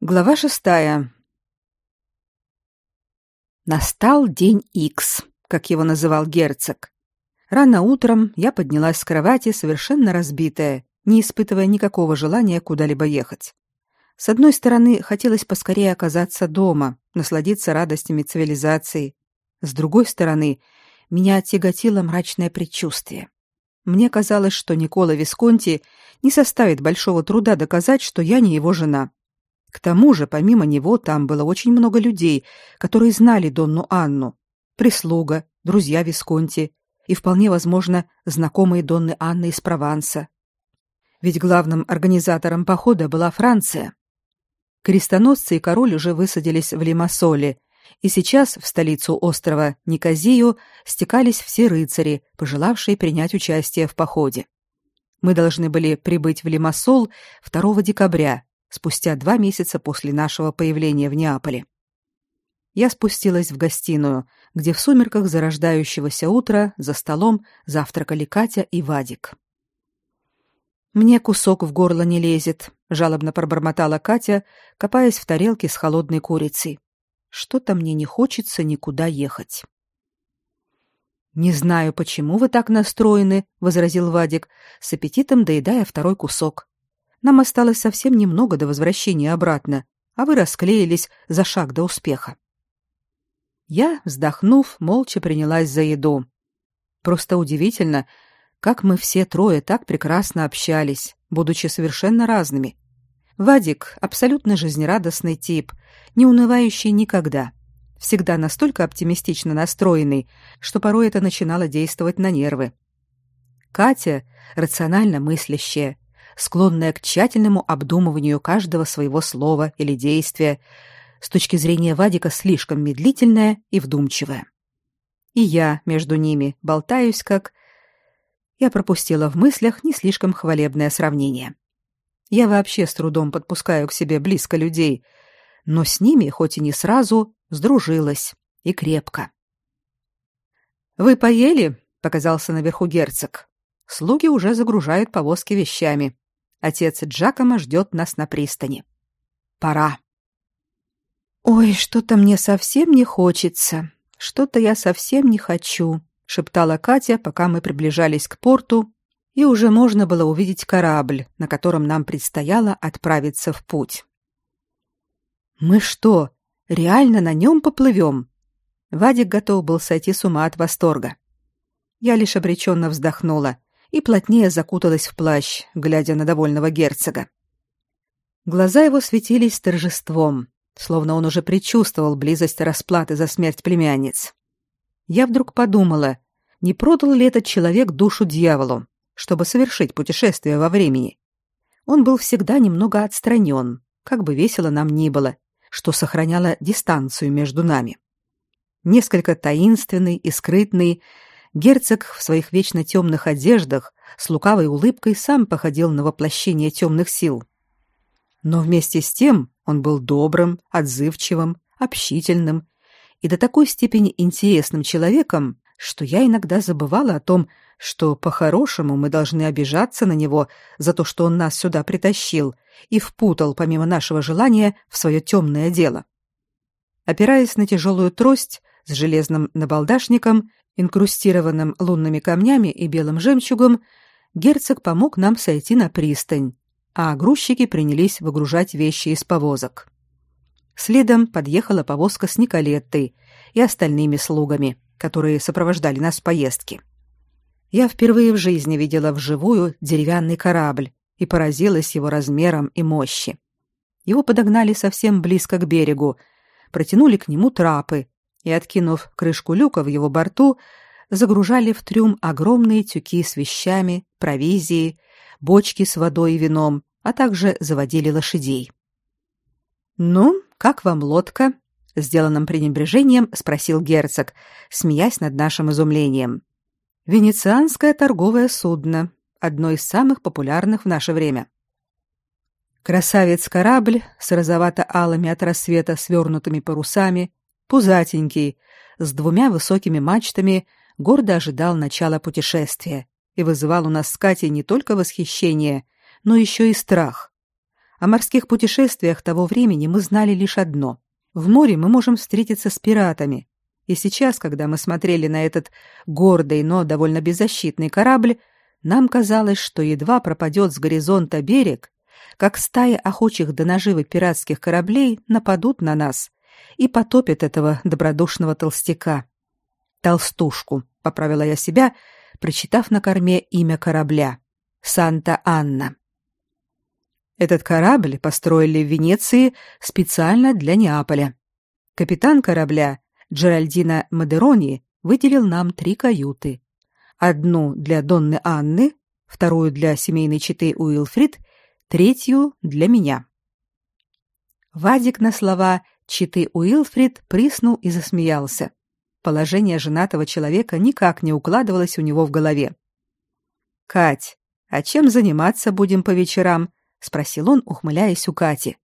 Глава шестая. Настал день Икс, как его называл герцог. Рано утром я поднялась с кровати, совершенно разбитая, не испытывая никакого желания куда-либо ехать. С одной стороны, хотелось поскорее оказаться дома, насладиться радостями цивилизации. С другой стороны, меня тяготило мрачное предчувствие. Мне казалось, что Никола Висконти не составит большого труда доказать, что я не его жена. К тому же, помимо него, там было очень много людей, которые знали Донну Анну. Прислуга, друзья Висконти и, вполне возможно, знакомые Донны Анны из Прованса. Ведь главным организатором похода была Франция. Крестоносцы и король уже высадились в Лимассоле, и сейчас в столицу острова Никозию стекались все рыцари, пожелавшие принять участие в походе. Мы должны были прибыть в Лимассол 2 декабря, спустя два месяца после нашего появления в Неаполе. Я спустилась в гостиную, где в сумерках зарождающегося утра за столом завтракали Катя и Вадик. Мне кусок в горло не лезет, жалобно пробормотала Катя, копаясь в тарелке с холодной курицей. Что-то мне не хочется никуда ехать. Не знаю, почему вы так настроены, возразил Вадик, с аппетитом доедая второй кусок. Нам осталось совсем немного до возвращения обратно, а вы расклеились за шаг до успеха. Я, вздохнув, молча принялась за еду. Просто удивительно, как мы все трое так прекрасно общались, будучи совершенно разными. Вадик абсолютно жизнерадостный тип, не унывающий никогда, всегда настолько оптимистично настроенный, что порой это начинало действовать на нервы. Катя рационально мыслящая, склонная к тщательному обдумыванию каждого своего слова или действия, с точки зрения Вадика слишком медлительная и вдумчивая. И я между ними болтаюсь как Я пропустила в мыслях не слишком хвалебное сравнение. Я вообще с трудом подпускаю к себе близко людей, но с ними, хоть и не сразу, сдружилась и крепко. Вы поели? показался наверху герцог. Слуги уже загружают повозки вещами. Отец Джакома ждет нас на пристани. Пора. Ой, что-то мне совсем не хочется. Что-то я совсем не хочу, шептала Катя, пока мы приближались к порту, и уже можно было увидеть корабль, на котором нам предстояло отправиться в путь. Мы что, реально на нем поплывем?» Вадик готов был сойти с ума от восторга. Я лишь обреченно вздохнула и плотнее закуталась в плащ, глядя на довольного герцога. Глаза его светились торжеством, словно он уже предчувствовал близость расплаты за смерть племянниц. Я вдруг подумала, не продал ли этот человек душу дьяволу, чтобы совершить путешествие во времени. Он был всегда немного отстранен, как бы весело нам ни было, что сохраняло дистанцию между нами. Несколько таинственный и скрытный, Герцог в своих вечно темных одеждах с лукавой улыбкой сам походил на воплощение темных сил. Но вместе с тем он был добрым, отзывчивым, общительным и до такой степени интересным человеком, что я иногда забывала о том, что по-хорошему мы должны обижаться на него за то, что он нас сюда притащил и впутал помимо нашего желания в свое темное дело. Опираясь на тяжелую трость с железным набалдашником, инкрустированным лунными камнями и белым жемчугом, герцог помог нам сойти на пристань, а грузчики принялись выгружать вещи из повозок. Следом подъехала повозка с Николеттой и остальными слугами, которые сопровождали нас в поездке. Я впервые в жизни видела вживую деревянный корабль и поразилась его размером и мощи. Его подогнали совсем близко к берегу, протянули к нему трапы, и, откинув крышку люка в его борту, загружали в трюм огромные тюки с вещами, провизией, бочки с водой и вином, а также заводили лошадей. «Ну, как вам лодка?» — сделанным пренебрежением спросил герцог, смеясь над нашим изумлением. «Венецианское торговое судно, одно из самых популярных в наше время». Красавец-корабль с розовато-алыми от рассвета свернутыми парусами пузатенький, с двумя высокими мачтами, гордо ожидал начала путешествия и вызывал у нас с Катей не только восхищение, но еще и страх. О морских путешествиях того времени мы знали лишь одно. В море мы можем встретиться с пиратами. И сейчас, когда мы смотрели на этот гордый, но довольно беззащитный корабль, нам казалось, что едва пропадет с горизонта берег, как стаи охочих до наживы пиратских кораблей нападут на нас и потопят этого добродушного толстяка. Толстушку, поправила я себя, прочитав на корме имя корабля. Санта-Анна. Этот корабль построили в Венеции специально для Неаполя. Капитан корабля Джеральдина Мадерони выделил нам три каюты. Одну для Донны Анны, вторую для семейной четы Уилфрид, третью для меня. Вадик на слова четы Уилфрид приснул и засмеялся. Положение женатого человека никак не укладывалось у него в голове. «Кать, а чем заниматься будем по вечерам?» спросил он, ухмыляясь у Кати.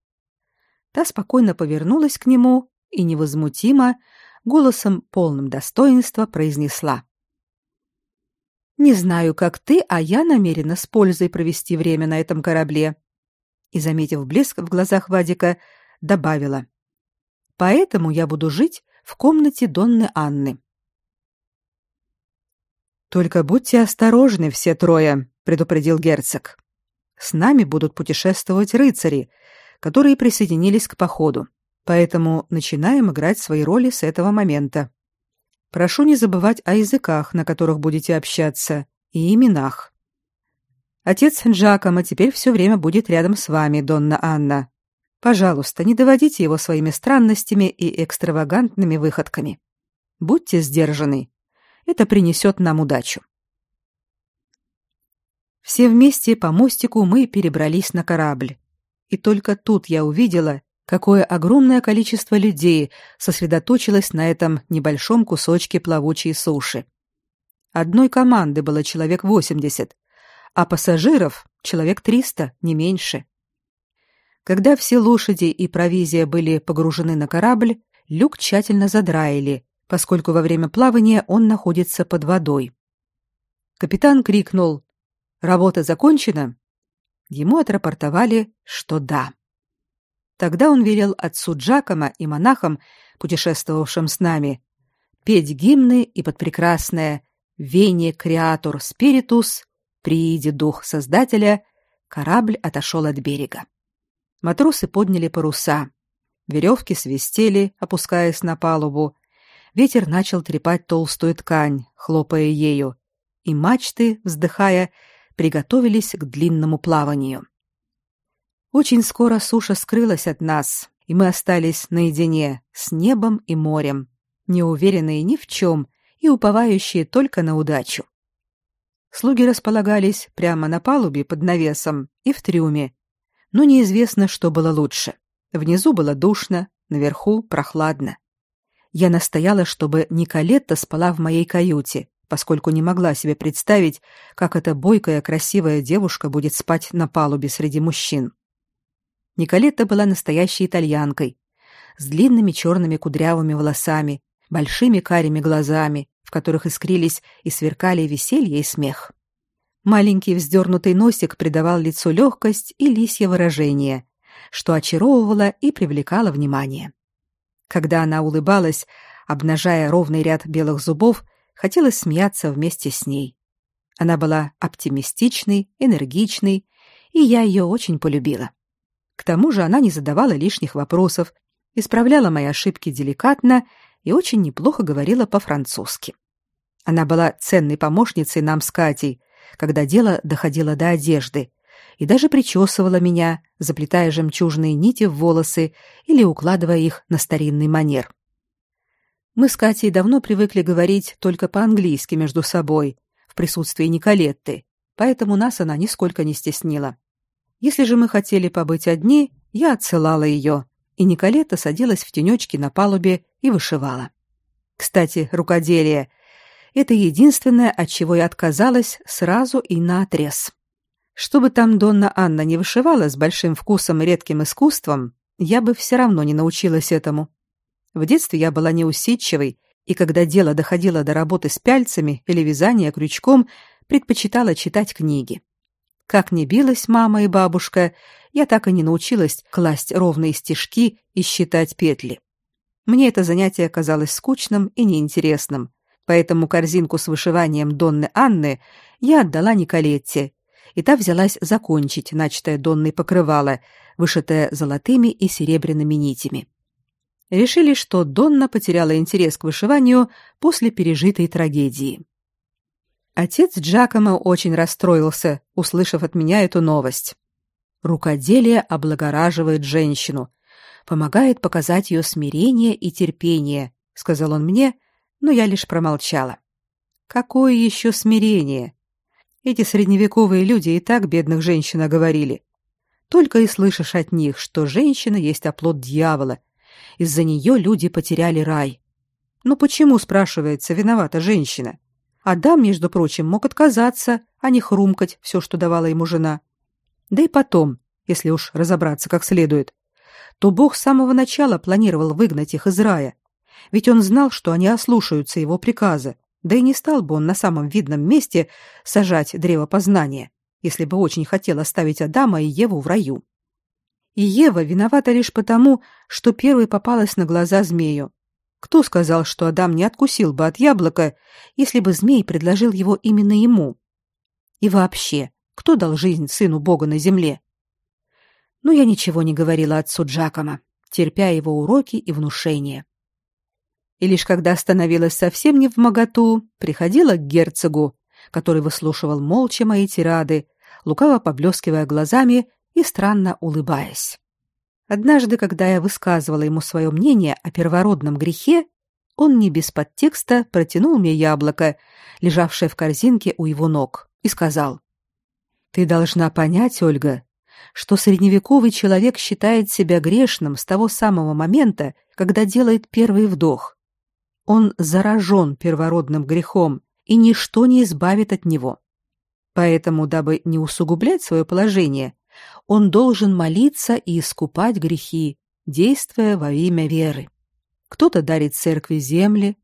Та спокойно повернулась к нему и невозмутимо, голосом полным достоинства произнесла: Не знаю, как ты, а я намерена с пользой провести время на этом корабле. И заметив блеск в глазах Вадика, добавила: Поэтому я буду жить в комнате Донны Анны. Только будьте осторожны все трое, предупредил герцог. С нами будут путешествовать рыцари, которые присоединились к походу. Поэтому начинаем играть свои роли с этого момента. Прошу не забывать о языках, на которых будете общаться, и именах. Отец Джакома теперь все время будет рядом с вами, Донна Анна. Пожалуйста, не доводите его своими странностями и экстравагантными выходками. Будьте сдержаны. Это принесет нам удачу. Все вместе по мостику мы перебрались на корабль. И только тут я увидела, какое огромное количество людей сосредоточилось на этом небольшом кусочке плавучей суши. Одной команды было человек 80, а пассажиров человек 300, не меньше. Когда все лошади и провизия были погружены на корабль, люк тщательно задраили, поскольку во время плавания он находится под водой. Капитан крикнул Работа закончена? Ему отрапортовали, что да. Тогда он велел отцу Джакома и монахам, путешествовавшим с нами, петь гимны и под прекрасное «Вене креатор спиритус», «Прииди дух Создателя», корабль отошел от берега. Матросы подняли паруса. Веревки свистели, опускаясь на палубу. Ветер начал трепать толстую ткань, хлопая ею, и мачты, вздыхая, приготовились к длинному плаванию. Очень скоро суша скрылась от нас, и мы остались наедине с небом и морем, неуверенные ни в чем и уповающие только на удачу. Слуги располагались прямо на палубе под навесом и в трюме, но неизвестно, что было лучше. Внизу было душно, наверху прохладно. Я настояла, чтобы Николетта спала в моей каюте, поскольку не могла себе представить, как эта бойкая красивая девушка будет спать на палубе среди мужчин. Николетта была настоящей итальянкой, с длинными черными кудрявыми волосами, большими карими глазами, в которых искрились и сверкали веселье и смех. Маленький вздернутый носик придавал лицу легкость и лисье выражение, что очаровывало и привлекало внимание. Когда она улыбалась, обнажая ровный ряд белых зубов, Хотелось смеяться вместе с ней. Она была оптимистичной, энергичной, и я ее очень полюбила. К тому же она не задавала лишних вопросов, исправляла мои ошибки деликатно и очень неплохо говорила по-французски. Она была ценной помощницей нам с Катей, когда дело доходило до одежды, и даже причесывала меня, заплетая жемчужные нити в волосы или укладывая их на старинный манер. Мы с Катей давно привыкли говорить только по-английски между собой, в присутствии Николетты, поэтому нас она нисколько не стеснила. Если же мы хотели побыть одни, я отсылала ее, и Николетта садилась в тенечке на палубе и вышивала. Кстати, рукоделие — это единственное, от чего я отказалась сразу и наотрез. Что бы там Донна Анна не вышивала с большим вкусом и редким искусством, я бы все равно не научилась этому. В детстве я была неусидчивой, и когда дело доходило до работы с пяльцами или вязания крючком, предпочитала читать книги. Как ни билась мама и бабушка, я так и не научилась класть ровные стежки и считать петли. Мне это занятие казалось скучным и неинтересным, поэтому корзинку с вышиванием Донны Анны я отдала Николетте, и та взялась закончить начатое Донной покрывало, вышитое золотыми и серебряными нитями. Решили, что Донна потеряла интерес к вышиванию после пережитой трагедии. Отец Джакомо очень расстроился, услышав от меня эту новость. Рукоделие облагораживает женщину, помогает показать ее смирение и терпение, сказал он мне, но я лишь промолчала. Какое еще смирение? Эти средневековые люди и так бедных женщин оговорили. Только и слышишь от них, что женщина есть оплот дьявола. Из-за нее люди потеряли рай. Ну почему, спрашивается, виновата женщина? Адам, между прочим, мог отказаться, а не хрумкать все, что давала ему жена. Да и потом, если уж разобраться как следует, то Бог с самого начала планировал выгнать их из рая. Ведь он знал, что они ослушаются его приказа, да и не стал бы он на самом видном месте сажать древо познания, если бы очень хотел оставить Адама и Еву в раю. И Ева виновата лишь потому, что первой попалась на глаза змею. Кто сказал, что Адам не откусил бы от яблока, если бы змей предложил его именно ему? И вообще, кто дал жизнь сыну Бога на земле? Но я ничего не говорила отцу Джакома, терпя его уроки и внушения. И лишь когда становилась совсем не в моготу, приходила к герцогу, который выслушивал молча мои тирады, лукаво поблескивая глазами и странно улыбаясь. Однажды, когда я высказывала ему свое мнение о первородном грехе, он не без подтекста протянул мне яблоко, лежавшее в корзинке у его ног, и сказал: "Ты должна понять, Ольга, что средневековый человек считает себя грешным с того самого момента, когда делает первый вдох. Он заражен первородным грехом, и ничто не избавит от него. Поэтому, дабы не усугублять свое положение, он должен молиться и искупать грехи, действуя во имя веры. Кто-то дарит церкви земли,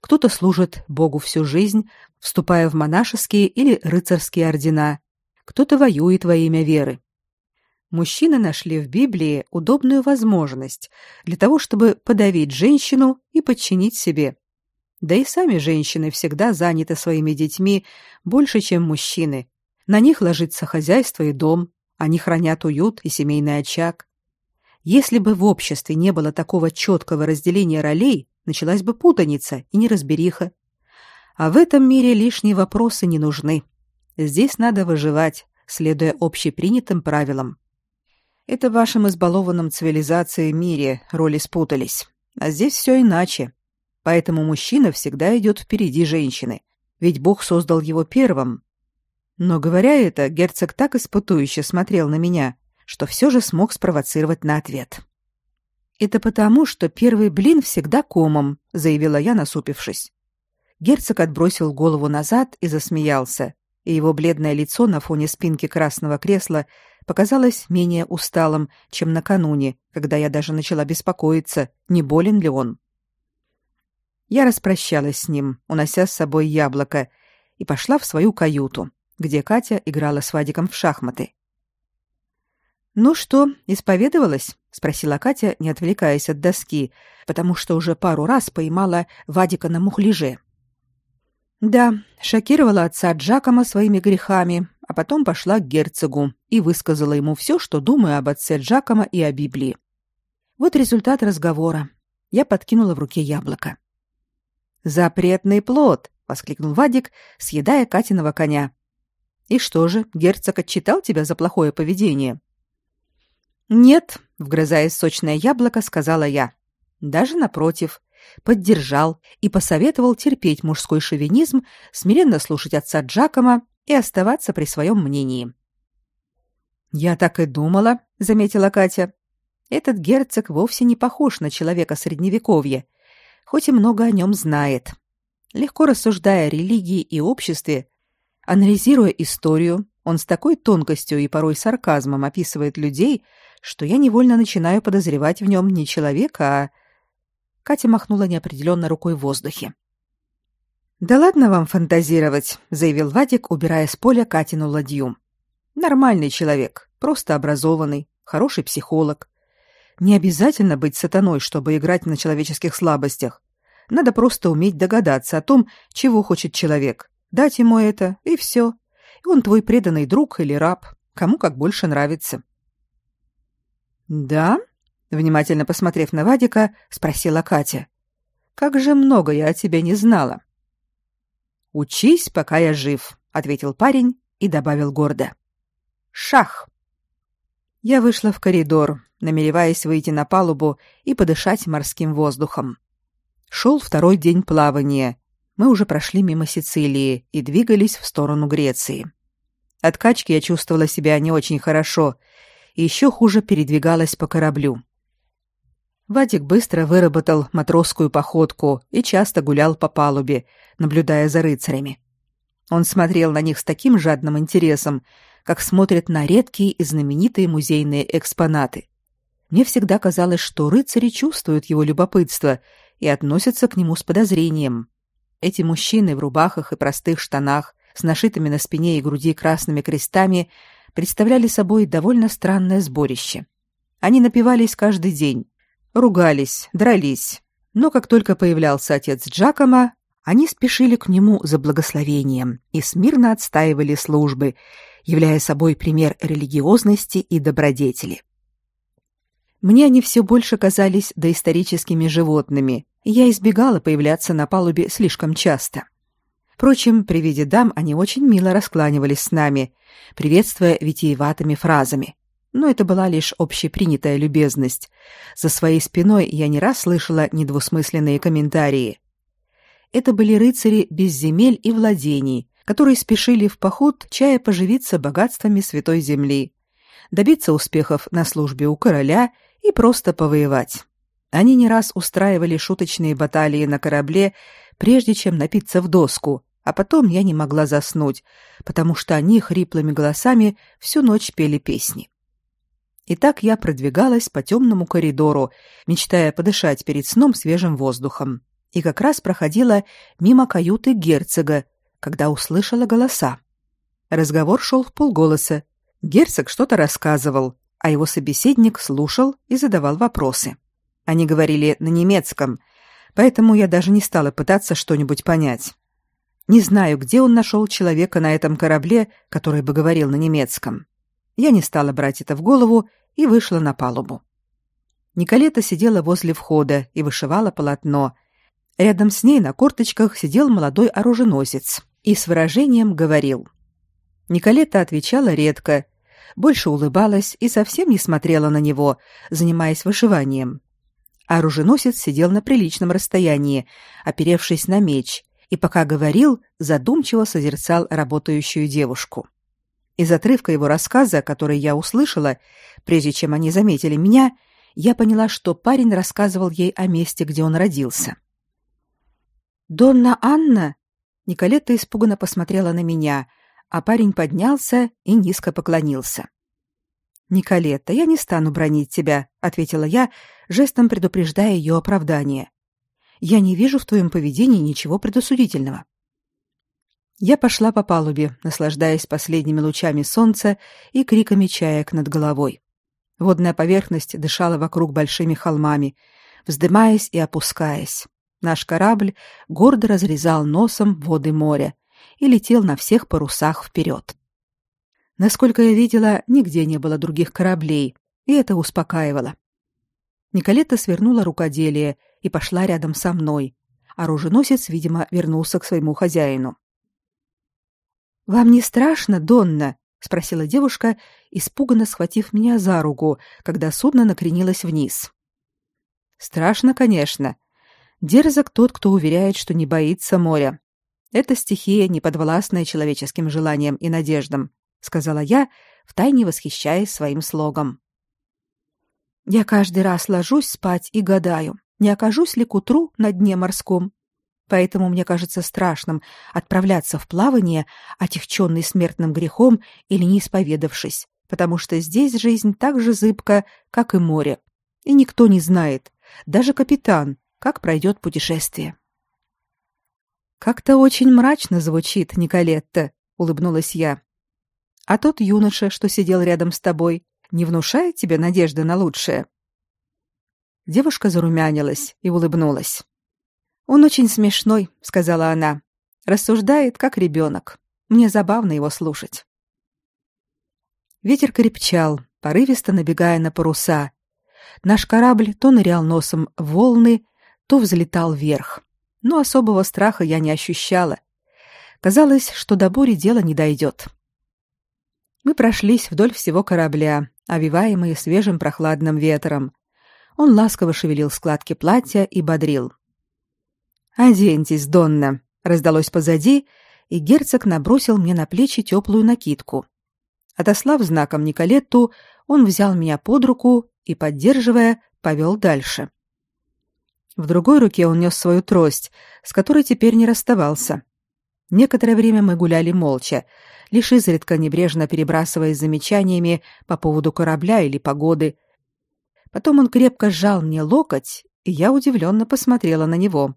кто-то служит Богу всю жизнь, вступая в монашеские или рыцарские ордена, кто-то воюет во имя веры мужчины нашли в Библии удобную возможность для того, чтобы подавить женщину и подчинить себе. Да и сами женщины всегда заняты своими детьми больше, чем мужчины. На них ложится хозяйство и дом, они хранят уют и семейный очаг. Если бы в обществе не было такого четкого разделения ролей, началась бы путаница и неразбериха. А в этом мире лишние вопросы не нужны. Здесь надо выживать, следуя общепринятым правилам. Это в вашем избалованном цивилизацией мире роли спутались. А здесь все иначе. Поэтому мужчина всегда идет впереди женщины, ведь Бог создал его первым. Но говоря это, герцог так испытующе смотрел на меня, что все же смог спровоцировать на ответ. Это потому, что первый блин всегда комом, заявила я, насупившись. Герцог отбросил голову назад и засмеялся, и его бледное лицо на фоне спинки красного кресла показалось менее усталым, чем накануне, когда я даже начала беспокоиться, не болен ли он. Я распрощалась с ним, унося с собой яблоко, и пошла в свою каюту, где Катя играла с Вадиком в шахматы. «Ну что, исповедовалась?» — спросила Катя, не отвлекаясь от доски, потому что уже пару раз поймала Вадика на мухляже. «Да, шокировала отца Джакома своими грехами, а потом пошла к герцогу и высказала ему все, что думаю об отце Джакома и о Библии. Вот результат разговора. Я подкинула в руке яблоко. «Запретный плод!» — воскликнул Вадик, съедая Катиного коня. «И что же, герцог отчитал тебя за плохое поведение?» «Нет», — вгрызаясь сочное яблоко, сказала я. «Даже напротив, поддержал и посоветовал терпеть мужской шовинизм, смиренно слушать отца Джакома и оставаться при своем мнении. «Я так и думала», — заметила Катя. «Этот герцог вовсе не похож на человека Средневековья, хоть и много о нем знает. Легко рассуждая о религии и обществе, анализируя историю, он с такой тонкостью и порой сарказмом описывает людей, что я невольно начинаю подозревать в нем не человека, а...» Катя махнула неопределенно рукой в воздухе. Да ладно вам фантазировать, заявил Вадик, убирая с поля Катину ладью. Нормальный человек, просто образованный, хороший психолог. Не обязательно быть сатаной, чтобы играть на человеческих слабостях. Надо просто уметь догадаться о том, чего хочет человек. Дать ему это, и все. И он твой преданный друг или раб, кому как больше нравится. «Да?» — внимательно посмотрев на Вадика, спросила Катя. «Как же много я о тебе не знала». «Учись, пока я жив», — ответил парень и добавил гордо. «Шах!» Я вышла в коридор, намереваясь выйти на палубу и подышать морским воздухом. Шел второй день плавания. Мы уже прошли мимо Сицилии и двигались в сторону Греции. От качки я чувствовала себя не очень хорошо и еще хуже передвигалась по кораблю. Вадик быстро выработал матросскую походку и часто гулял по палубе, наблюдая за рыцарями. Он смотрел на них с таким жадным интересом, как смотрят на редкие и знаменитые музейные экспонаты. Мне всегда казалось, что рыцари чувствуют его любопытство и относятся к нему с подозрением. Эти мужчины в рубахах и простых штанах, с нашитыми на спине и груди красными крестами, представляли собой довольно странное сборище. Они напивались каждый день, ругались, дрались. Но как только появлялся отец Джакома, они спешили к нему за благословением и смирно отстаивали службы, являя собой пример религиозности и добродетели. Мне они все больше казались доисторическими животными, и я избегала появляться на палубе слишком часто. Впрочем, при виде дам они очень мило раскланивались с нами, приветствуя витиеватыми фразами но это была лишь общепринятая любезность. За своей спиной я не раз слышала недвусмысленные комментарии. Это были рыцари без земель и владений, которые спешили в поход, чая поживиться богатствами святой земли, добиться успехов на службе у короля и просто повоевать. Они не раз устраивали шуточные баталии на корабле, прежде чем напиться в доску, а потом я не могла заснуть, потому что они хриплыми голосами всю ночь пели песни. И так я продвигалась по темному коридору, мечтая подышать перед сном свежим воздухом. И как раз проходила мимо каюты герцога, когда услышала голоса. Разговор шел в полголоса. Герцог что-то рассказывал, а его собеседник слушал и задавал вопросы. Они говорили на немецком, поэтому я даже не стала пытаться что-нибудь понять. Не знаю, где он нашел человека на этом корабле, который бы говорил на немецком. Я не стала брать это в голову и вышла на палубу. Николета сидела возле входа и вышивала полотно. Рядом с ней на корточках сидел молодой оруженосец и с выражением говорил. Николета отвечала редко, больше улыбалась и совсем не смотрела на него, занимаясь вышиванием. Оруженосец сидел на приличном расстоянии, оперевшись на меч, и пока говорил, задумчиво созерцал работающую девушку. Из отрывка его рассказа, который я услышала, прежде чем они заметили меня, я поняла, что парень рассказывал ей о месте, где он родился. «Донна Анна?» Николетта испуганно посмотрела на меня, а парень поднялся и низко поклонился. «Николетта, я не стану бронить тебя», — ответила я, жестом предупреждая ее оправдание. «Я не вижу в твоем поведении ничего предосудительного». Я пошла по палубе, наслаждаясь последними лучами солнца и криками чаек над головой. Водная поверхность дышала вокруг большими холмами, вздымаясь и опускаясь. Наш корабль гордо разрезал носом воды моря и летел на всех парусах вперед. Насколько я видела, нигде не было других кораблей, и это успокаивало. Николетта свернула рукоделие и пошла рядом со мной. Оруженосец, видимо, вернулся к своему хозяину. Вам не страшно, Донна? спросила девушка, испуганно схватив меня за руку, когда судно накренилось вниз. Страшно, конечно. Дерзок тот, кто уверяет, что не боится моря. Это стихия, не подвластная человеческим желаниям и надеждам, сказала я, втайне восхищаясь своим слогом. Я каждый раз ложусь спать и гадаю, не окажусь ли к утру на дне морском. Поэтому мне кажется страшным отправляться в плавание, отягченный смертным грехом или не исповедавшись, потому что здесь жизнь так же зыбка, как и море. И никто не знает, даже капитан, как пройдет путешествие. Как-то очень мрачно звучит, Николетта, улыбнулась я. А тот юноша, что сидел рядом с тобой, не внушает тебе надежды на лучшее?» Девушка зарумянилась и улыбнулась. «Он очень смешной», — сказала она. «Рассуждает, как ребенок. Мне забавно его слушать». Ветер крепчал, порывисто набегая на паруса. Наш корабль то нырял носом в волны, то взлетал вверх. Но особого страха я не ощущала. Казалось, что до бури дело не дойдет. Мы прошлись вдоль всего корабля, овиваемые свежим прохладным ветром. Он ласково шевелил складки платья и бодрил. «Оденьтесь, Донна!» — раздалось позади, и герцог набросил мне на плечи теплую накидку. Отослав знаком Николетту, он взял меня под руку и, поддерживая, повел дальше. В другой руке он нес свою трость, с которой теперь не расставался. Некоторое время мы гуляли молча, лишь изредка небрежно перебрасываясь замечаниями по поводу корабля или погоды. Потом он крепко сжал мне локоть, и я удивленно посмотрела на него.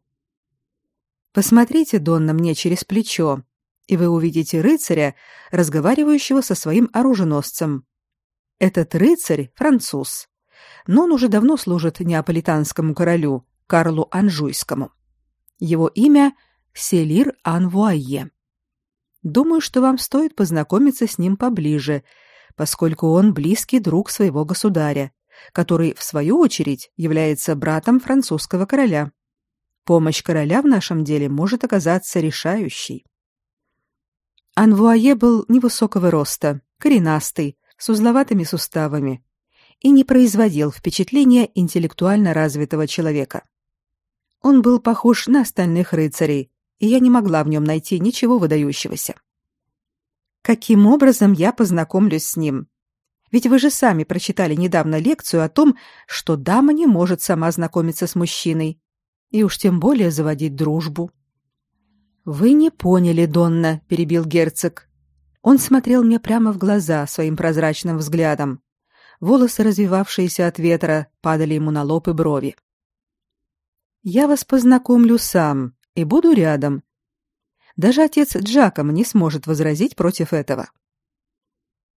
«Посмотрите, Донна, мне через плечо и вы увидите рыцаря, разговаривающего со своим оруженосцем. Этот рыцарь француз, но он уже давно служит неаполитанскому королю Карлу Анжуйскому. Его имя Селир Анвуае. Думаю, что вам стоит познакомиться с ним поближе, поскольку он близкий друг своего государя, который в свою очередь является братом французского короля. Помощь короля в нашем деле может оказаться решающей. Анвуае был невысокого роста, коренастый, с узловатыми суставами и не производил впечатления интеллектуально развитого человека. Он был похож на остальных рыцарей, и я не могла в нем найти ничего выдающегося. Каким образом я познакомлюсь с ним? Ведь вы же сами прочитали недавно лекцию о том, что дама не может сама знакомиться с мужчиной, и уж тем более заводить дружбу. Вы не поняли, Донна, перебил герцог. Он смотрел мне прямо в глаза своим прозрачным взглядом. Волосы, развивавшиеся от ветра, падали ему на лоб и брови. Я вас познакомлю сам и буду рядом. Даже отец Джаком не сможет возразить против этого.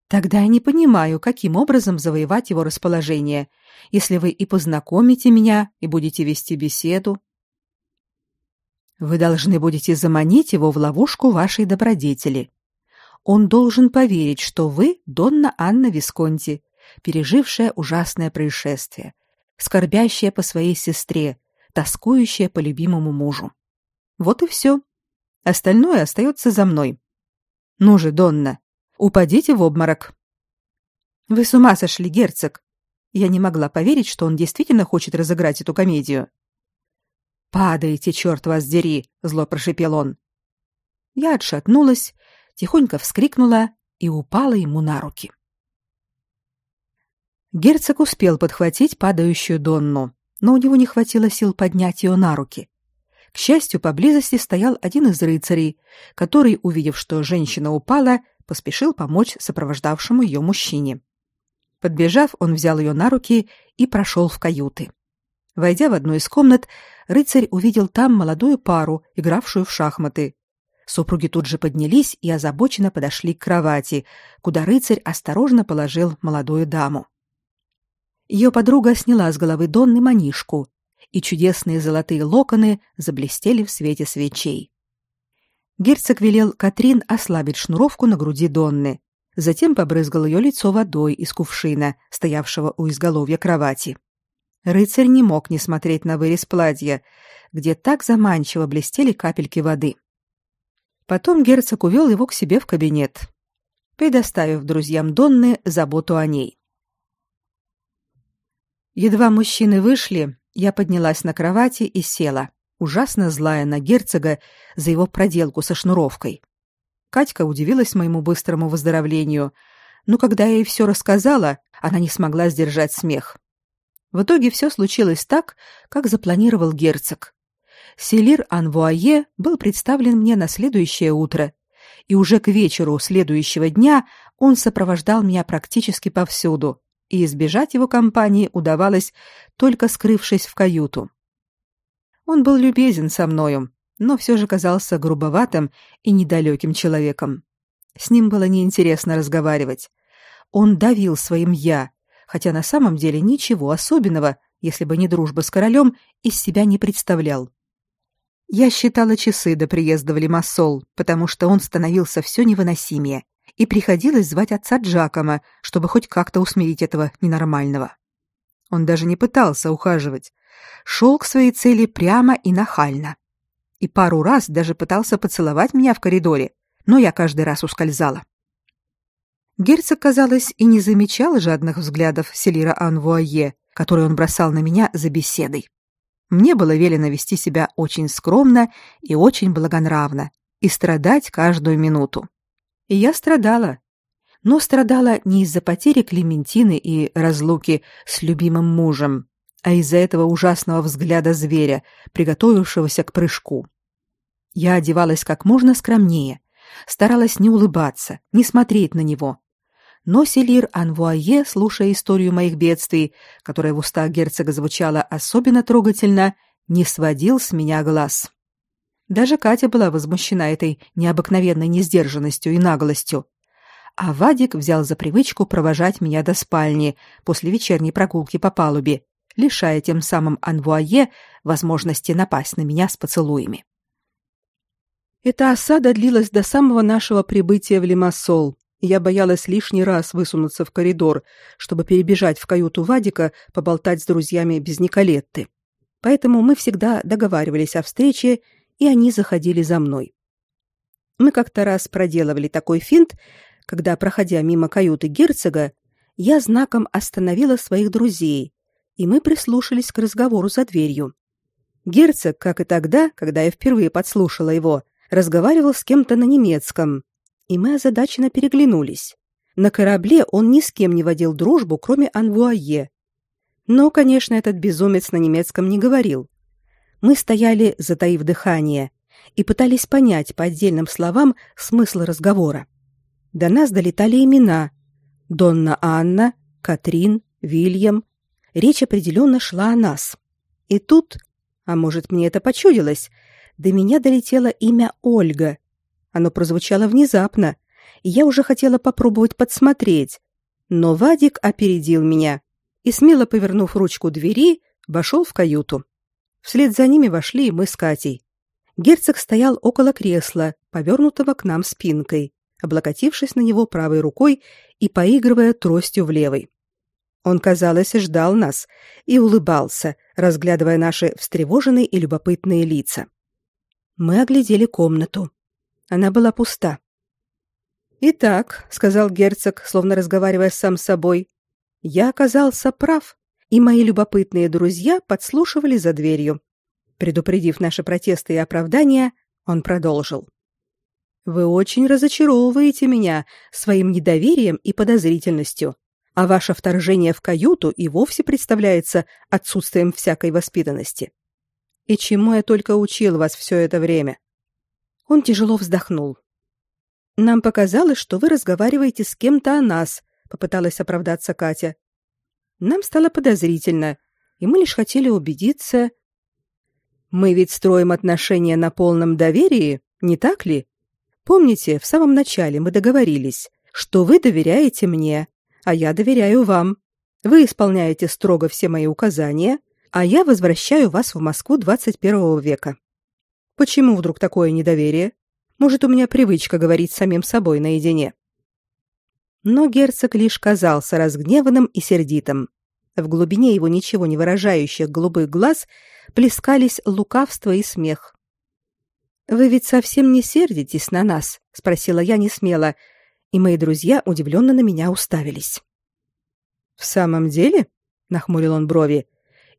Тогда я не понимаю, каким образом завоевать его расположение, если вы и познакомите меня, и будете вести беседу. Вы должны будете заманить его в ловушку вашей добродетели. Он должен поверить, что вы Донна Анна Висконти, пережившая ужасное происшествие, скорбящая по своей сестре, тоскующая по любимому мужу. Вот и все. Остальное остается за мной. Ну же, Донна, упадите в обморок. Вы с ума сошли, герцог. Я не могла поверить, что он действительно хочет разыграть эту комедию. «Падайте, черт вас дери!» — зло прошипел он. Я отшатнулась, тихонько вскрикнула и упала ему на руки. Герцог успел подхватить падающую Донну, но у него не хватило сил поднять ее на руки. К счастью, поблизости стоял один из рыцарей, который, увидев, что женщина упала, поспешил помочь сопровождавшему ее мужчине. Подбежав, он взял ее на руки и прошел в каюты. Войдя в одну из комнат, рыцарь увидел там молодую пару, игравшую в шахматы. Супруги тут же поднялись и озабоченно подошли к кровати, куда рыцарь осторожно положил молодую даму. Ее подруга сняла с головы Донны манишку, и чудесные золотые локоны заблестели в свете свечей. Герцог велел Катрин ослабить шнуровку на груди Донны, затем побрызгал ее лицо водой из кувшина, стоявшего у изголовья кровати. Рыцарь не мог не смотреть на вырез платья, где так заманчиво блестели капельки воды. Потом герцог увел его к себе в кабинет, предоставив друзьям Донны заботу о ней. Едва мужчины вышли, я поднялась на кровати и села, ужасно злая на герцога за его проделку со шнуровкой. Катька удивилась моему быстрому выздоровлению, но когда я ей все рассказала, она не смогла сдержать смех. В итоге все случилось так, как запланировал герцог. Селир Анвуае был представлен мне на следующее утро, и уже к вечеру следующего дня он сопровождал меня практически повсюду, и избежать его компании удавалось только скрывшись в каюту. Он был любезен со мною, но все же казался грубоватым и недалеким человеком. С ним было неинтересно разговаривать. Он давил своим «я», хотя на самом деле ничего особенного, если бы не дружба с королем, из себя не представлял. Я считала часы до приезда в Лимассол, потому что он становился все невыносимее, и приходилось звать отца Джакома, чтобы хоть как-то усмирить этого ненормального. Он даже не пытался ухаживать, шел к своей цели прямо и нахально. И пару раз даже пытался поцеловать меня в коридоре, но я каждый раз ускользала. Герцог, казалось, и не замечал жадных взглядов Селира Анвуае, которые он бросал на меня за беседой. Мне было велено вести себя очень скромно и очень благонравно и страдать каждую минуту. И я страдала. Но страдала не из-за потери Клементины и разлуки с любимым мужем, а из-за этого ужасного взгляда зверя, приготовившегося к прыжку. Я одевалась как можно скромнее, старалась не улыбаться, не смотреть на него. Но Селир Анвуае, слушая историю моих бедствий, которая в устах герцога звучала особенно трогательно, не сводил с меня глаз. Даже Катя была возмущена этой необыкновенной несдержанностью и наглостью. А Вадик взял за привычку провожать меня до спальни после вечерней прогулки по палубе, лишая тем самым Анвуае возможности напасть на меня с поцелуями. Эта осада длилась до самого нашего прибытия в Лимассол, я боялась лишний раз высунуться в коридор, чтобы перебежать в каюту Вадика, поболтать с друзьями без Николетты. Поэтому мы всегда договаривались о встрече, и они заходили за мной. Мы как-то раз проделывали такой финт, когда, проходя мимо каюты герцога, я знаком остановила своих друзей, и мы прислушались к разговору за дверью. Герцог, как и тогда, когда я впервые подслушала его, разговаривал с кем-то на немецком, и мы озадаченно переглянулись. На корабле он ни с кем не водил дружбу, кроме Анвуае. Но, конечно, этот безумец на немецком не говорил. Мы стояли, затаив дыхание, и пытались понять по отдельным словам смысл разговора. До нас долетали имена: Донна Анна, Катрин, Вильям. Речь определенно шла о нас. И тут, а может, мне это почудилось, до меня долетело имя Ольга, оно прозвучало внезапно, и я уже хотела попробовать подсмотреть, но Вадик опередил меня и, смело повернув ручку двери, вошел в каюту. Вслед за ними вошли и мы с Катей. Герцог стоял около кресла, повернутого к нам спинкой, облокотившись на него правой рукой и поигрывая тростью в левой. Он, казалось, ждал нас и улыбался, разглядывая наши встревоженные и любопытные лица. Мы оглядели комнату. Она была пуста. «Итак», — сказал герцог, словно разговаривая сам с собой, — «я оказался прав, и мои любопытные друзья подслушивали за дверью». Предупредив наши протесты и оправдания, он продолжил. «Вы очень разочаровываете меня своим недоверием и подозрительностью, а ваше вторжение в каюту и вовсе представляется отсутствием всякой воспитанности. И чему я только учил вас все это время? Он тяжело вздохнул. Нам показалось, что вы разговариваете с кем-то о нас, попыталась оправдаться Катя. Нам стало подозрительно, и мы лишь хотели убедиться. Мы ведь строим отношения на полном доверии, не так ли? Помните, в самом начале мы договорились, что вы доверяете мне, а я доверяю вам. Вы исполняете строго все мои указания, а я возвращаю вас в Москву 21 века. Почему вдруг такое недоверие? Может, у меня привычка говорить самим собой наедине. Но герцог лишь казался разгневанным и сердитым. В глубине его ничего не выражающих голубых глаз плескались лукавство и смех. Вы ведь совсем не сердитесь на нас, спросила я не смело, и мои друзья удивленно на меня уставились. В самом деле? нахмурил он брови,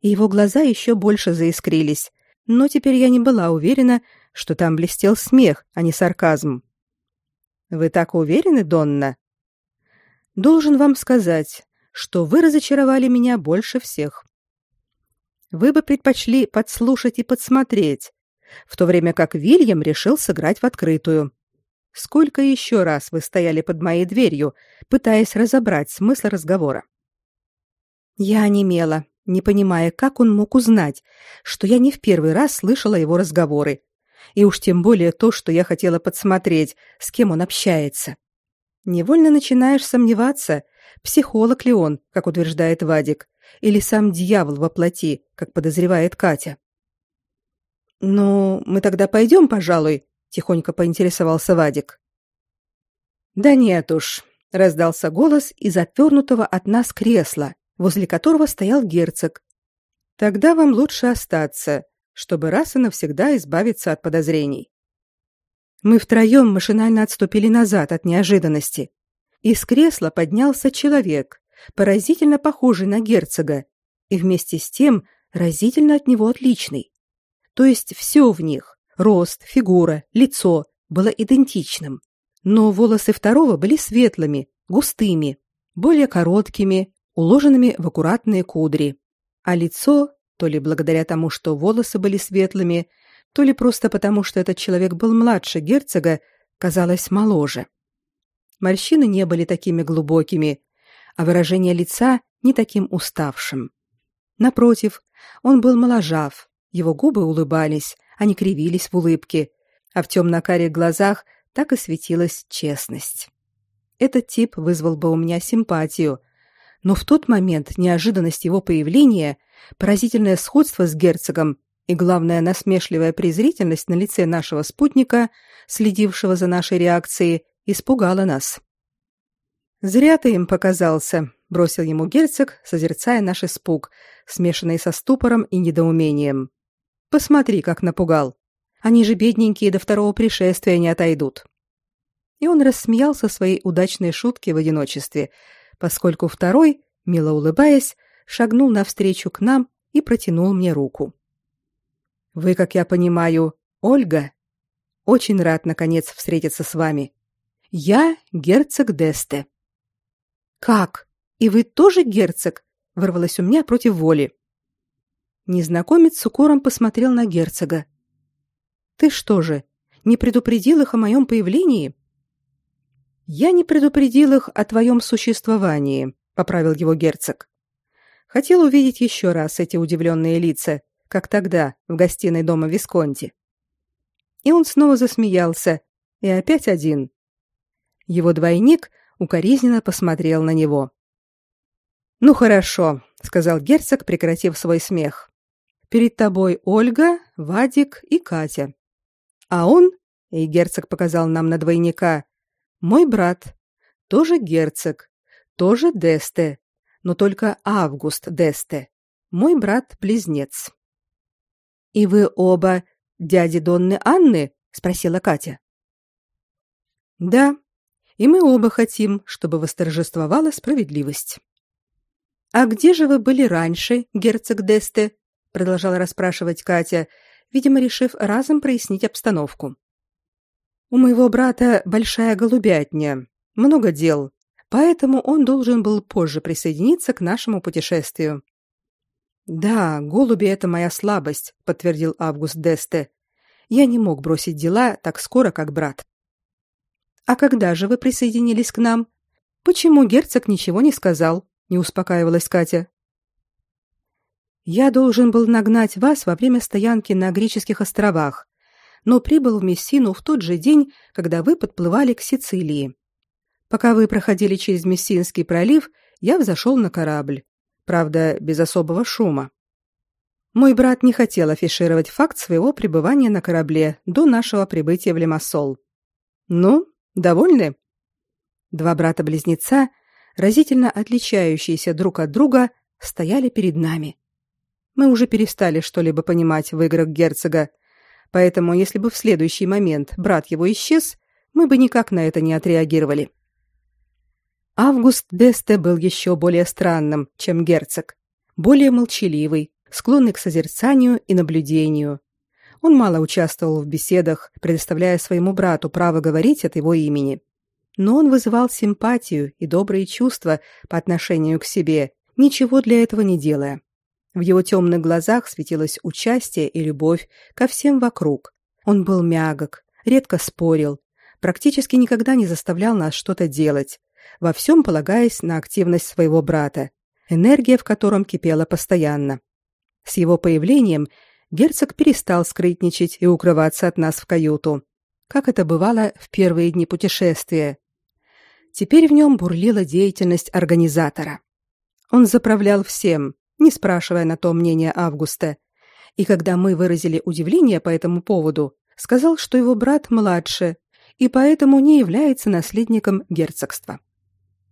его глаза еще больше заискрились, но теперь я не была уверена, что там блестел смех, а не сарказм. Вы так уверены, Донна? Должен вам сказать, что вы разочаровали меня больше всех. Вы бы предпочли подслушать и подсмотреть, в то время как Вильям решил сыграть в открытую. Сколько еще раз вы стояли под моей дверью, пытаясь разобрать смысл разговора? Я онемела не понимая, как он мог узнать, что я не в первый раз слышала его разговоры, и уж тем более то, что я хотела подсмотреть, с кем он общается. Невольно начинаешь сомневаться, психолог ли он, как утверждает Вадик, или сам дьявол во плоти, как подозревает Катя. «Ну, мы тогда пойдем, пожалуй», — тихонько поинтересовался Вадик. «Да нет уж», — раздался голос из отвернутого от нас кресла, возле которого стоял герцог. «Тогда вам лучше остаться, чтобы раз и навсегда избавиться от подозрений». Мы втроем машинально отступили назад от неожиданности. Из кресла поднялся человек, поразительно похожий на герцога, и вместе с тем разительно от него отличный. То есть все в них – рост, фигура, лицо – было идентичным. Но волосы второго были светлыми, густыми, более короткими, уложенными в аккуратные кудри. А лицо, то ли благодаря тому, что волосы были светлыми, то ли просто потому, что этот человек был младше герцога, казалось моложе. Морщины не были такими глубокими, а выражение лица не таким уставшим. Напротив, он был моложав, его губы улыбались, они кривились в улыбке, а в темно-карих глазах так и светилась честность. Этот тип вызвал бы у меня симпатию, но в тот момент неожиданность его появления, поразительное сходство с герцогом и, главное, насмешливая презрительность на лице нашего спутника, следившего за нашей реакцией, испугала нас. «Зря ты им показался», — бросил ему герцог, созерцая наш испуг, смешанный со ступором и недоумением. «Посмотри, как напугал. Они же бедненькие до второго пришествия не отойдут». И он рассмеялся своей удачной шутке в одиночестве, поскольку второй, мило улыбаясь, шагнул навстречу к нам и протянул мне руку. «Вы, как я понимаю, Ольга? Очень рад, наконец, встретиться с вами. Я герцог Десте». Как? И вы тоже герцог? вырвалось у меня против воли. Незнакомец с укором посмотрел на герцога. Ты что же, не предупредил их о моем появлении? Я не предупредил их о твоем существовании, поправил его герцог. Хотел увидеть еще раз эти удивленные лица, как тогда в гостиной дома Висконти. И он снова засмеялся, и опять один. Его двойник укоризненно посмотрел на него. Ну хорошо, сказал герцог, прекратив свой смех. Перед тобой Ольга, Вадик и Катя. А он, и герцог показал нам на двойника, мой брат, тоже герцог, тоже Десте, но только Август Десте, мой брат-близнец. И вы оба дяди Донны Анны? спросила Катя. Да, и мы оба хотим, чтобы восторжествовала справедливость. А где же вы были раньше, герцог Десте? продолжала расспрашивать Катя, видимо, решив разом прояснить обстановку. У моего брата большая голубятня, много дел, поэтому он должен был позже присоединиться к нашему путешествию. Да, голуби это моя слабость, подтвердил Август Десте. Я не мог бросить дела так скоро, как брат. А когда же вы присоединились к нам? Почему герцог ничего не сказал? Не успокаивалась Катя. Я должен был нагнать вас во время стоянки на греческих островах, но прибыл в Мессину в тот же день, когда вы подплывали к Сицилии. Пока вы проходили через Мессинский пролив, я взошел на корабль. Правда, без особого шума. Мой брат не хотел афишировать факт своего пребывания на корабле до нашего прибытия в Лимассол. Ну, Довольны? Два брата-близнеца, разительно отличающиеся друг от друга, стояли перед нами. Мы уже перестали что-либо понимать в играх герцога, поэтому если бы в следующий момент брат его исчез, мы бы никак на это не отреагировали. Август Десте был еще более странным, чем герцог, более молчаливый, склонный к созерцанию и наблюдению, он мало участвовал в беседах, предоставляя своему брату право говорить от его имени. Но он вызывал симпатию и добрые чувства по отношению к себе, ничего для этого не делая. В его темных глазах светилось участие и любовь ко всем вокруг. Он был мягок, редко спорил, практически никогда не заставлял нас что-то делать, во всем полагаясь на активность своего брата, энергия в котором кипела постоянно. С его появлением герцог перестал скрытничать и укрываться от нас в каюту, как это бывало в первые дни путешествия. Теперь в нем бурлила деятельность организатора. Он заправлял всем, не спрашивая на то мнения Августа. И когда мы выразили удивление по этому поводу, сказал, что его брат младше и поэтому не является наследником герцогства.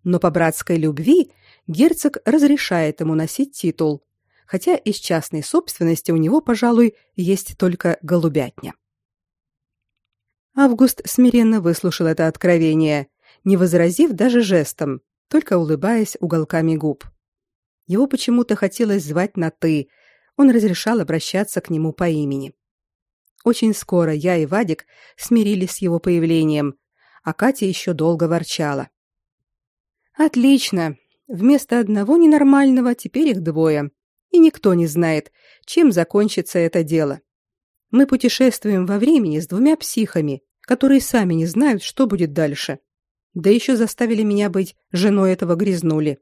Но по братской любви герцог разрешает ему носить титул, хотя из частной собственности у него, пожалуй, есть только голубятня. Август смиренно выслушал это откровение, не возразив даже жестом, только улыбаясь уголками губ. Его почему-то хотелось звать на ты. Он разрешал обращаться к нему по имени. Очень скоро я и Вадик смирились с его появлением, а Катя еще долго ворчала. Отлично. Вместо одного ненормального теперь их двое. И никто не знает, чем закончится это дело. Мы путешествуем во времени с двумя психами, которые сами не знают, что будет дальше. Да еще заставили меня быть женой этого грязнули.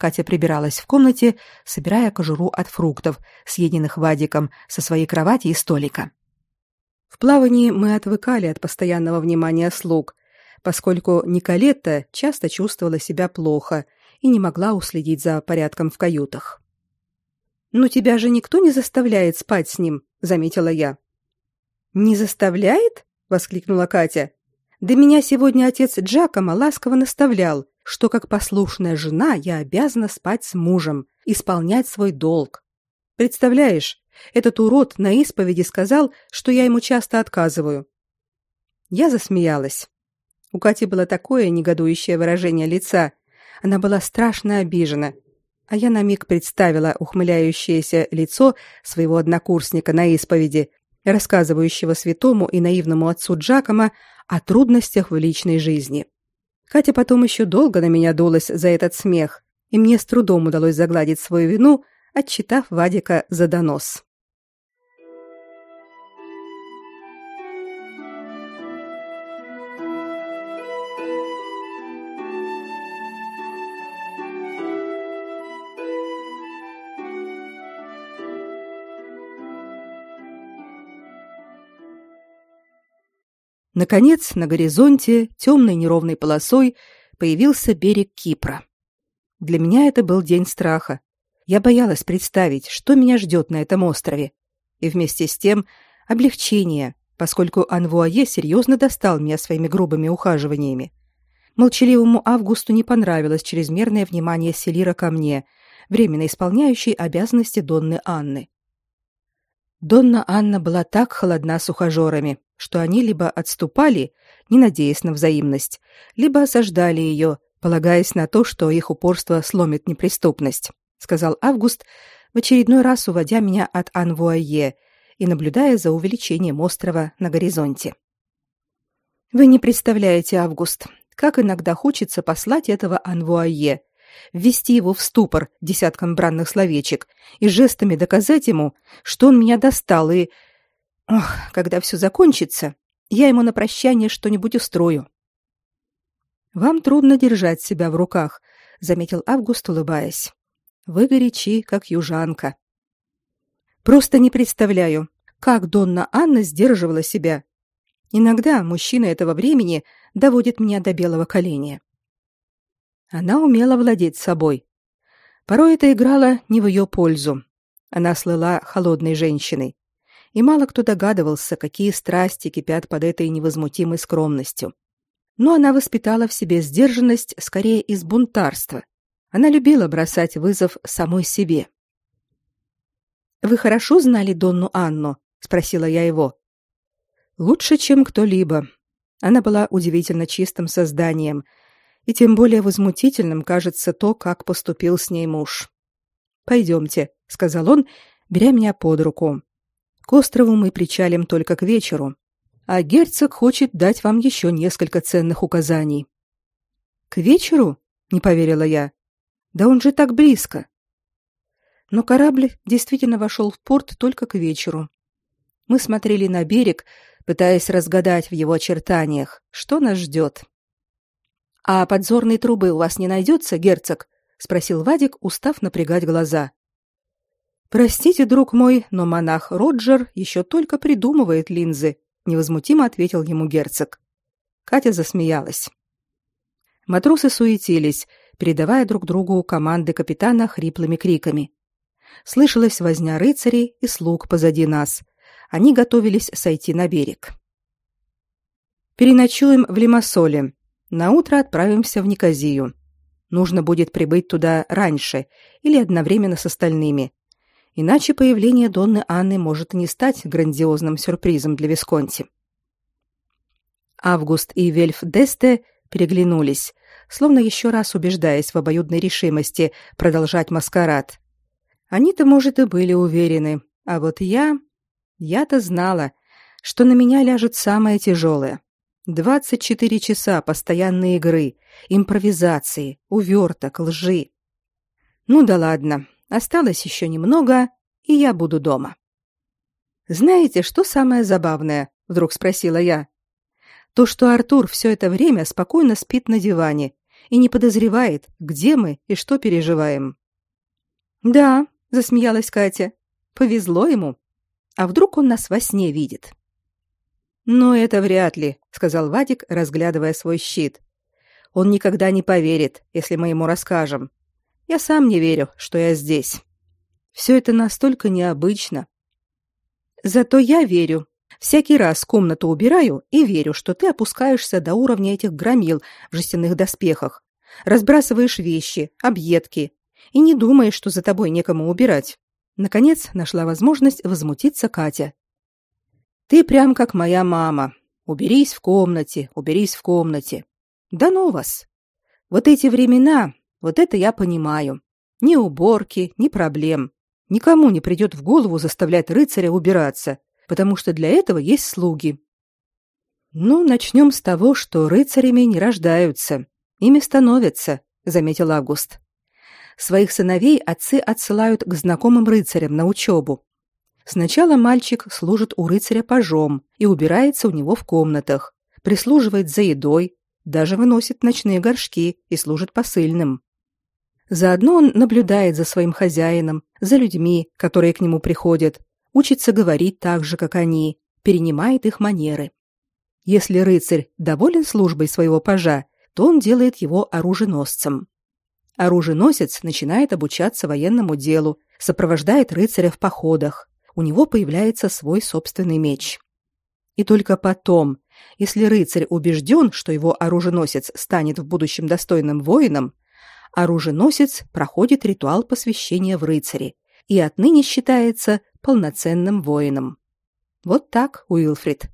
Катя прибиралась в комнате, собирая кожуру от фруктов, съеденных Вадиком, со своей кровати и столика. В плавании мы отвыкали от постоянного внимания слуг, поскольку Николетта часто чувствовала себя плохо и не могла уследить за порядком в каютах. «Но тебя же никто не заставляет спать с ним», — заметила я. «Не заставляет?» — воскликнула Катя. Да меня сегодня отец Джакома ласково наставлял, что как послушная жена я обязана спать с мужем, исполнять свой долг. Представляешь, этот урод на исповеди сказал, что я ему часто отказываю. Я засмеялась. У Кати было такое негодующее выражение лица. Она была страшно обижена. А я на миг представила ухмыляющееся лицо своего однокурсника на исповеди, рассказывающего святому и наивному отцу Джакома о трудностях в личной жизни. Катя потом еще долго на меня дулась за этот смех, и мне с трудом удалось загладить свою вину, отчитав Вадика за донос. Наконец, на горизонте темной неровной полосой появился берег Кипра. Для меня это был день страха. Я боялась представить, что меня ждет на этом острове, и вместе с тем облегчение, поскольку Анвуае серьезно достал меня своими грубыми ухаживаниями. Молчаливому Августу не понравилось чрезмерное внимание Селира ко мне, временно исполняющей обязанности Донны Анны. Донна Анна была так холодна с ухажерами, что они либо отступали, не надеясь на взаимность, либо осаждали ее, полагаясь на то, что их упорство сломит неприступность, сказал Август, в очередной раз уводя меня от Анвуае и наблюдая за увеличением острова на горизонте. Вы не представляете, Август, как иногда хочется послать этого Анвуае, ввести его в ступор десятком бранных словечек и жестами доказать ему, что он меня достал и... Ох, когда все закончится, я ему на прощание что-нибудь устрою. Вам трудно держать себя в руках, заметил Август, улыбаясь. Вы горячи, как южанка. Просто не представляю, как Донна Анна сдерживала себя. Иногда мужчина этого времени доводит меня до белого коленя. Она умела владеть собой. Порой это играло не в ее пользу. Она слыла холодной женщиной. И мало кто догадывался, какие страсти кипят под этой невозмутимой скромностью. Но она воспитала в себе сдержанность скорее из бунтарства. Она любила бросать вызов самой себе. Вы хорошо знали Донну Анну, спросила я его. Лучше, чем кто-либо. Она была удивительно чистым созданием, и тем более возмутительным кажется то, как поступил с ней муж. «Пойдемте», — сказал он, беря меня под руку. «К острову мы причалим только к вечеру, а герцог хочет дать вам еще несколько ценных указаний». «К вечеру?» — не поверила я. «Да он же так близко». Но корабль действительно вошел в порт только к вечеру. Мы смотрели на берег, пытаясь разгадать в его очертаниях, что нас ждет. А подзорной трубы у вас не найдется, герцог? спросил Вадик, устав напрягать глаза. Простите, друг мой, но монах Роджер еще только придумывает линзы, невозмутимо ответил ему герцог. Катя засмеялась. Матросы суетились, передавая друг другу команды капитана хриплыми криками. Слышалась возня рыцарей и слуг позади нас. Они готовились сойти на берег. Переночуем в Лимассоле. На утро отправимся в Никозию. Нужно будет прибыть туда раньше или одновременно с остальными. Иначе появление Донны Анны может не стать грандиозным сюрпризом для Висконти. Август и Вельф Десте переглянулись, словно еще раз убеждаясь в обоюдной решимости продолжать маскарад. Они-то, может, и были уверены, а вот я... Я-то знала, что на меня ляжет самое тяжелое. Двадцать четыре часа постоянной игры, импровизации, уверток, лжи. Ну да ладно, осталось еще немного, и я буду дома. Знаете, что самое забавное? Вдруг спросила я. То, что Артур все это время спокойно спит на диване и не подозревает, где мы и что переживаем. Да, засмеялась Катя. Повезло ему. А вдруг он нас во сне видит? Но это вряд ли, сказал Вадик, разглядывая свой щит. Он никогда не поверит, если мы ему расскажем. Я сам не верю, что я здесь. Все это настолько необычно. Зато я верю. Всякий раз комнату убираю и верю, что ты опускаешься до уровня этих громил в жестяных доспехах, разбрасываешь вещи, объедки и не думаешь, что за тобой некому убирать. Наконец нашла возможность возмутиться Катя. Ты прям как моя мама. Уберись в комнате, уберись в комнате. Да ну вас. Вот эти времена, вот это я понимаю. Ни уборки, ни проблем. Никому не придет в голову заставлять рыцаря убираться, потому что для этого есть слуги. Ну, начнем с того, что рыцарями не рождаются, ими становятся, заметил Август. Своих сыновей отцы отсылают к знакомым рыцарям на учебу. Сначала мальчик служит у рыцаря пажом и убирается у него в комнатах, прислуживает за едой, даже выносит ночные горшки и служит посыльным. Заодно он наблюдает за своим хозяином, за людьми, которые к нему приходят, учится говорить так же, как они, перенимает их манеры. Если рыцарь доволен службой своего пажа, то он делает его оруженосцем. Оруженосец начинает обучаться военному делу, сопровождает рыцаря в походах. У него появляется свой собственный меч. И только потом, если рыцарь убежден, что его оруженосец станет в будущем достойным воином, оруженосец проходит ритуал посвящения в рыцаре и отныне считается полноценным воином. Вот так, Уилфрид.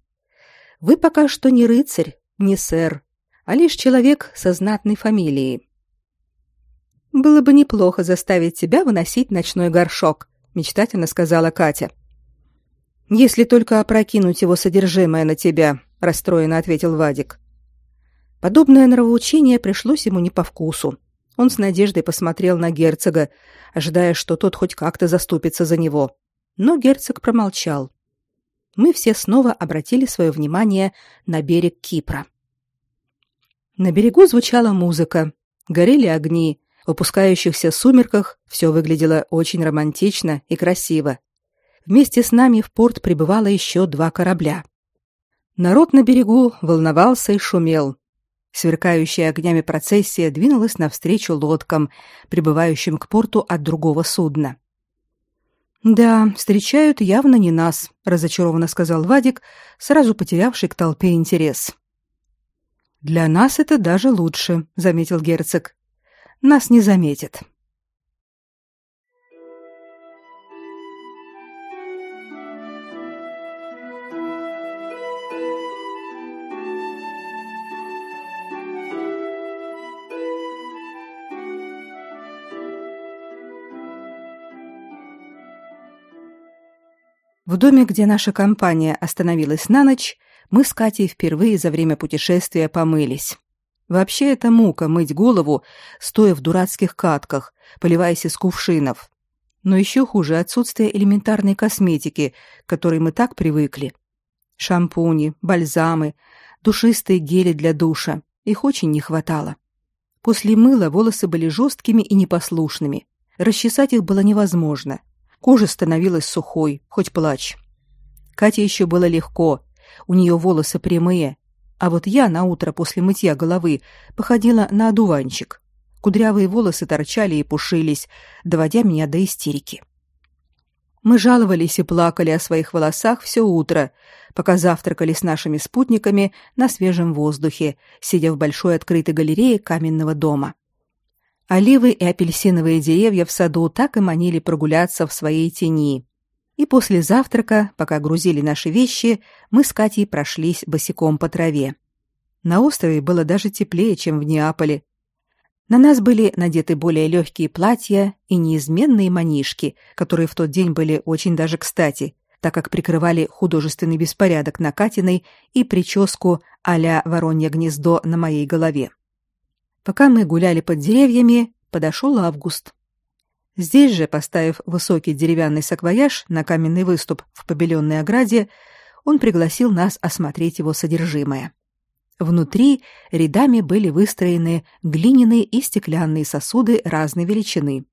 Вы пока что не рыцарь, не сэр, а лишь человек со знатной фамилией. Было бы неплохо заставить тебя выносить ночной горшок, мечтательно сказала Катя. Если только опрокинуть его содержимое на тебя, расстроенно ответил Вадик. Подобное нравоучение пришлось ему не по вкусу. Он с надеждой посмотрел на герцога, ожидая, что тот хоть как-то заступится за него. Но герцог промолчал. Мы все снова обратили свое внимание на берег Кипра. На берегу звучала музыка, горели огни, в опускающихся сумерках все выглядело очень романтично и красиво. Вместе с нами в порт прибывало еще два корабля. Народ на берегу волновался и шумел. Сверкающая огнями процессия двинулась навстречу лодкам, прибывающим к порту от другого судна. Да, встречают явно не нас, разочарованно сказал Вадик, сразу потерявший к толпе интерес. Для нас это даже лучше, заметил герцог нас не заметит. В доме, где наша компания остановилась на ночь, мы с Катей впервые за время путешествия помылись. Вообще это мука мыть голову, стоя в дурацких катках, поливаясь из кувшинов. Но еще хуже отсутствие элементарной косметики, к которой мы так привыкли. Шампуни, бальзамы, душистые гели для душа. Их очень не хватало. После мыла волосы были жесткими и непослушными. Расчесать их было невозможно. Кожа становилась сухой, хоть плачь. Кате еще было легко. У нее волосы прямые, А вот я на утро после мытья головы походила на одуванчик. Кудрявые волосы торчали и пушились, доводя меня до истерики. Мы жаловались и плакали о своих волосах все утро, пока завтракали с нашими спутниками на свежем воздухе, сидя в большой открытой галерее каменного дома. Оливы и апельсиновые деревья в саду так и манили прогуляться в своей тени. И после завтрака, пока грузили наши вещи, мы с Катей прошлись босиком по траве. На острове было даже теплее, чем в Неаполе. На нас были надеты более легкие платья и неизменные манишки, которые в тот день были очень даже кстати, так как прикрывали художественный беспорядок на Катиной и прическу а-ля воронье гнездо на моей голове. Пока мы гуляли под деревьями, подошел Август. Здесь же, поставив высокий деревянный саквояж на каменный выступ в побеленной ограде, он пригласил нас осмотреть его содержимое. Внутри рядами были выстроены глиняные и стеклянные сосуды разной величины.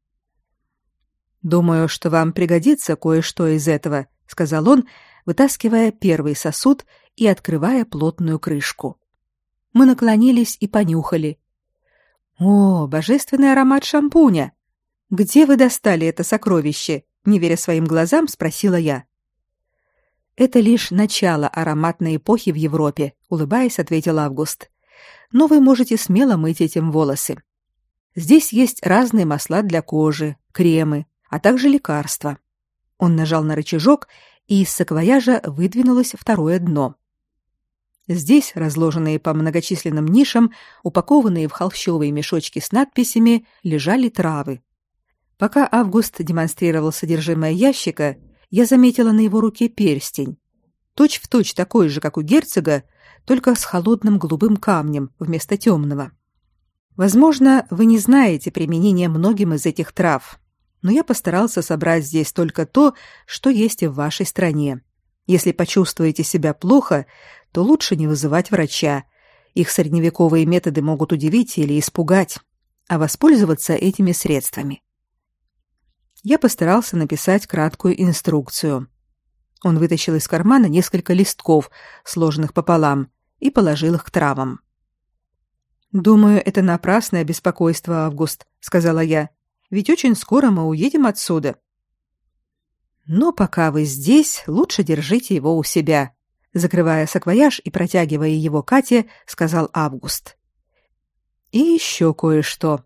«Думаю, что вам пригодится кое-что из этого», — сказал он, вытаскивая первый сосуд и открывая плотную крышку. Мы наклонились и понюхали, о, божественный аромат шампуня. Где вы достали это сокровище? Не веря своим глазам, спросила я. Это лишь начало ароматной эпохи в Европе, улыбаясь, ответил Август. Но вы можете смело мыть этим волосы. Здесь есть разные масла для кожи, кремы, а также лекарства. Он нажал на рычажок, и из саквояжа выдвинулось второе дно. Здесь, разложенные по многочисленным нишам, упакованные в холщовые мешочки с надписями, лежали травы. Пока Август демонстрировал содержимое ящика, я заметила на его руке перстень. Точь в точь такой же, как у герцога, только с холодным голубым камнем вместо темного. Возможно, вы не знаете применения многим из этих трав, но я постарался собрать здесь только то, что есть и в вашей стране. Если почувствуете себя плохо, то лучше не вызывать врача. Их средневековые методы могут удивить или испугать, а воспользоваться этими средствами. Я постарался написать краткую инструкцию. Он вытащил из кармана несколько листков, сложенных пополам, и положил их к травам. Думаю, это напрасное беспокойство, Август, сказала я. Ведь очень скоро мы уедем отсюда. Но пока вы здесь, лучше держите его у себя, закрывая саквояж и протягивая его Кате, сказал Август. И еще кое-что.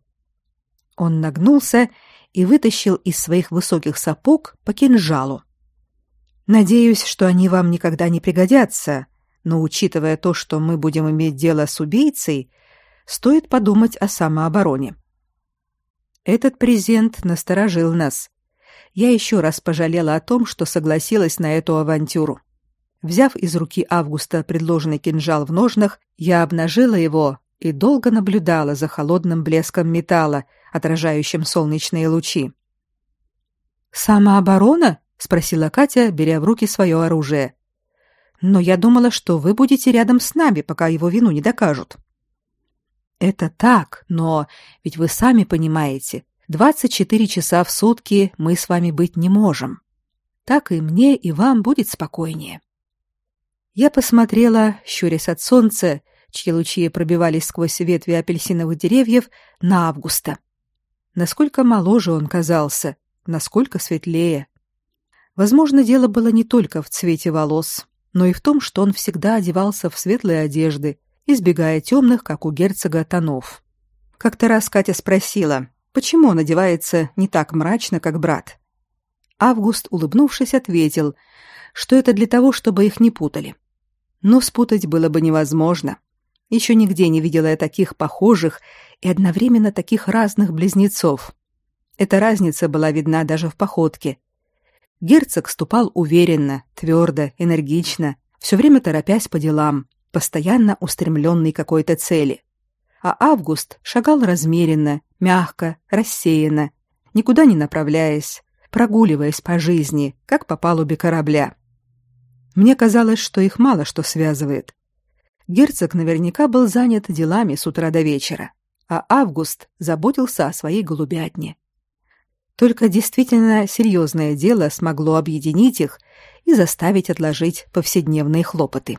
Он нагнулся и вытащил из своих высоких сапог по кинжалу. Надеюсь, что они вам никогда не пригодятся, но учитывая то, что мы будем иметь дело с убийцей, стоит подумать о самообороне. Этот презент насторожил нас. Я еще раз пожалела о том, что согласилась на эту авантюру. Взяв из руки Августа предложенный кинжал в ножнах, я обнажила его и долго наблюдала за холодным блеском металла, отражающим солнечные лучи. «Самооборона?» — спросила Катя, беря в руки свое оружие. «Но я думала, что вы будете рядом с нами, пока его вину не докажут». «Это так, но ведь вы сами понимаете, 24 часа в сутки мы с вами быть не можем. Так и мне, и вам будет спокойнее». Я посмотрела, щурясь от солнца, чьи лучи пробивались сквозь ветви апельсиновых деревьев, на Августа. Насколько моложе он казался, насколько светлее. Возможно, дело было не только в цвете волос, но и в том, что он всегда одевался в светлые одежды, избегая темных, как у герцога, тонов. Как-то раз Катя спросила, почему он одевается не так мрачно, как брат. Август, улыбнувшись, ответил, что это для того, чтобы их не путали но спутать было бы невозможно. Еще нигде не видела я таких похожих и одновременно таких разных близнецов. Эта разница была видна даже в походке. Герцог ступал уверенно, твердо, энергично, все время торопясь по делам, постоянно устремленный к какой-то цели. А Август шагал размеренно, мягко, рассеянно, никуда не направляясь, прогуливаясь по жизни, как по палубе корабля. Мне казалось, что их мало что связывает. Герцог наверняка был занят делами с утра до вечера, а Август заботился о своей голубятне. Только действительно серьезное дело смогло объединить их и заставить отложить повседневные хлопоты.